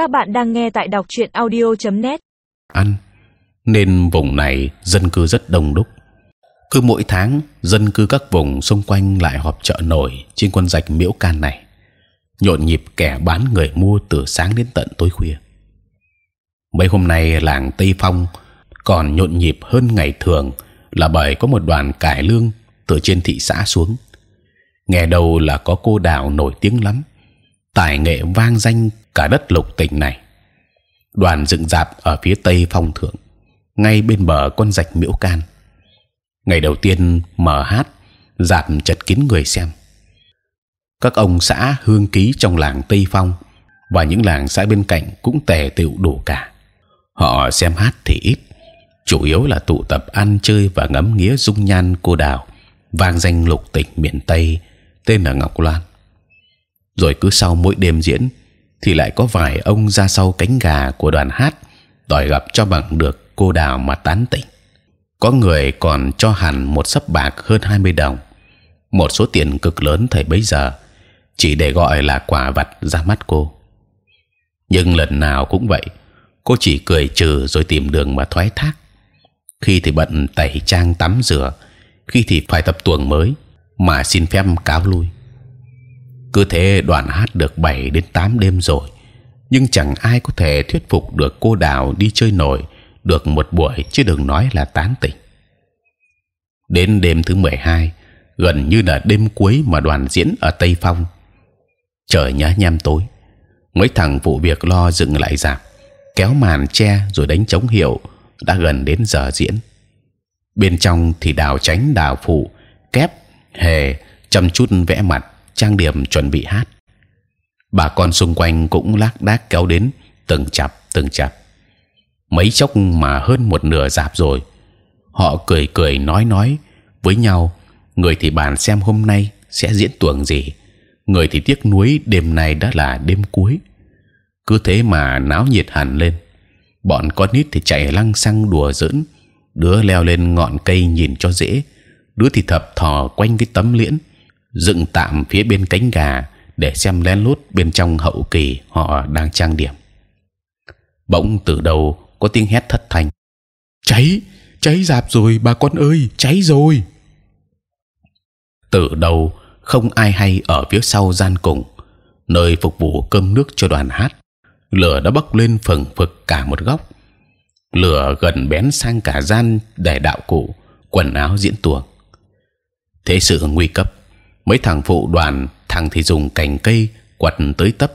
Các bạn đang nghe tại đọc truyện audio.net. ăn nên vùng này dân cư rất đông đúc. Cứ mỗi tháng dân cư các vùng xung quanh lại họp chợ nổi trên con rạch miễu can này, nhộn nhịp kẻ bán người mua từ sáng đến tận tối khuya. Mấy hôm nay làng Tây Phong còn nhộn nhịp hơn ngày thường là bởi có một đoàn cải lương từ trên thị xã xuống. Nghe đầu là có cô đào nổi tiếng lắm, tài nghệ vang danh cả đất lục tỉnh này. Đoàn dựng dạp ở phía tây phong thượng, ngay bên bờ con rạch miễu can. Ngày đầu tiên mở hát, dạp chật kín người xem. Các ông xã hương ký trong làng Tây Phong và những làng xã bên cạnh cũng tề tựu đủ cả. Họ xem hát thì ít, chủ yếu là tụ tập ăn chơi và ngắm nghía dung nhan cô đào vang danh lục tỉnh miền Tây tên là Ngọc Loan. Rồi cứ sau mỗi đêm diễn thì lại có vài ông ra sau cánh gà của đoàn hát đòi gặp cho bằng được cô đào mà tán tỉnh. Có người còn cho hẳn một sấp bạc hơn 20 đồng, một số tiền cực lớn thời bấy giờ, chỉ để gọi là quả vặt ra mắt cô. Nhưng lần nào cũng vậy, cô chỉ cười trừ rồi tìm đường mà thoái thác. Khi thì bận tẩy trang tắm rửa, khi thì phải tập tuồng mới mà xin phép cáo lui. Cứ thế đoàn hát được 7 đến 8 đêm rồi, nhưng chẳng ai có thể thuyết phục được cô đào đi chơi nổi được một buổi chứ đừng nói là tán tỉnh. Đến đêm thứ 12 gần như là đêm cuối mà đoàn diễn ở Tây Phong. Trời nhá nhem tối, mấy thằng vụ việc lo dựng lại dạp, kéo màn che rồi đánh chống hiệu đã gần đến giờ diễn. Bên trong thì đào tránh đào phụ kép hề chăm chút vẽ mặt trang điểm chuẩn bị hát. Bà con xung quanh cũng lác đác kéo đến từng chập từng chập. Mấy chốc mà hơn một nửa dạp rồi, họ cười cười nói nói với nhau. Người thì bàn xem hôm nay sẽ diễn tuồng gì, người thì tiếc nuối đêm nay đã là đêm cuối. Cứ thế mà náo nhiệt hẳn lên. Bọn con nít thì chạy lăng xăng đùa giỡn, đứa leo lên ngọn cây nhìn cho dễ, đứa thì thập thò quanh cái tấm liễn dựng tạm phía bên cánh gà để xem lén lút bên trong hậu kỳ họ đang trang điểm. Bỗng từ đầu có tiếng hét thất thanh: cháy, cháy dạp rồi bà con ơi, cháy rồi! Từ đầu không ai hay ở phía sau gian cùng, nơi phục vụ cơm nước cho đoàn hát, lửa đã bốc lên phừng phực cả một góc. Lửa gần bén sang cả gian để đạo cụ, quần áo diễn tuồng. Thế sự nguy cấp, mấy thằng phụ đoàn, thằng thì dùng cành cây quật tới tấp.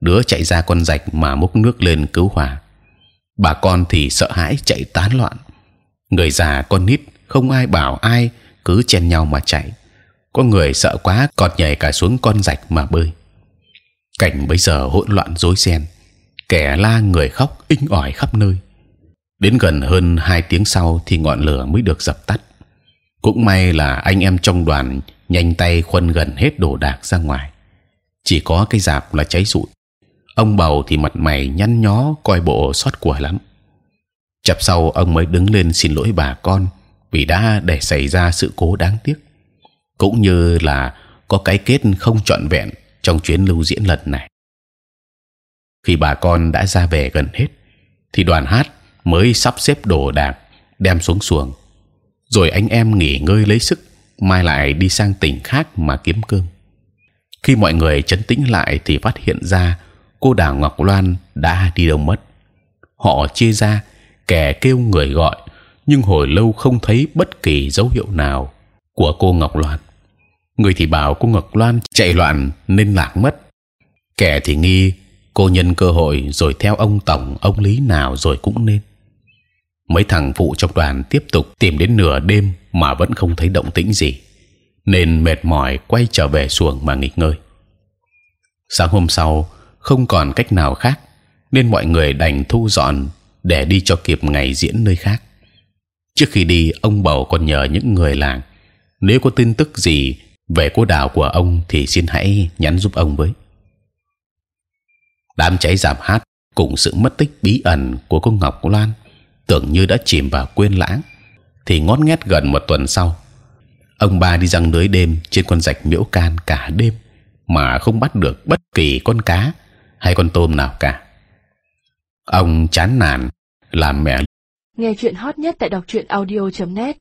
Đứa chạy ra con rạch mà múc nước lên cứu hỏa. Bà con thì sợ hãi chạy tán loạn. Người già con nít, không ai bảo ai, cứ chen nhau mà chạy. Có người sợ quá còn nhảy cả xuống con rạch mà bơi. Cảnh bây giờ hỗn loạn rối ren. Kẻ la người khóc, inh ỏi khắp nơi. Đến gần hơn hai tiếng sau thì ngọn lửa mới được dập tắt cũng may là anh em trong đoàn nhanh tay khuân gần hết đồ đạc ra ngoài. Chỉ có cái dạp là cháy rụi ông bầu thì mặt mày nhăn nhó, coi bộ xót của lắm. Chập sau, ông mới đứng lên xin lỗi bà con vì đã để xảy ra sự cố đáng tiếc. Cũng như là có cái kết không trọn vẹn trong chuyến lưu diễn lần này. Khi bà con đã ra về gần hết, thì đoàn hát mới sắp xếp đồ đạc đem xuống xuồng rồi anh em nghỉ ngơi lấy sức mai lại đi sang tỉnh khác mà kiếm cơm. Khi mọi người chấn tĩnh lại thì phát hiện ra cô đào Ngọc Loan đã đi đâu mất. Họ chia ra, kẻ kêu người gọi, nhưng hồi lâu không thấy bất kỳ dấu hiệu nào của cô Ngọc Loan. Người thì bảo cô Ngọc Loan chạy loạn nên lạc mất. Kẻ thì nghi cô nhân cơ hội rồi theo ông tổng ông lý nào rồi cũng nên mấy thằng phụ trong đoàn tiếp tục tìm đến nửa đêm mà vẫn không thấy động tĩnh gì, nên mệt mỏi quay trở về xuồng mà nghỉ ngơi. Sáng hôm sau, không còn cách nào khác, nên mọi người đành thu dọn để đi cho kịp ngày diễn nơi khác. Trước khi đi, ông bầu còn nhờ những người làng. Nếu có tin tức gì về cô đào của ông thì xin hãy nhắn giúp ông với. Đám cháy giảm hát cùng sự mất tích bí ẩn của cô Ngọc Loan tưởng như đã chìm vào quên lãng. Thì ngót nghét gần một tuần sau, ông ba đi răng lưới đêm trên con rạch miễu can cả đêm mà không bắt được bất kỳ con cá hay con tôm nào cả. Ông chán nản, làm mẹ Nghe chuyện hot nhất tại đọc truyện audio.net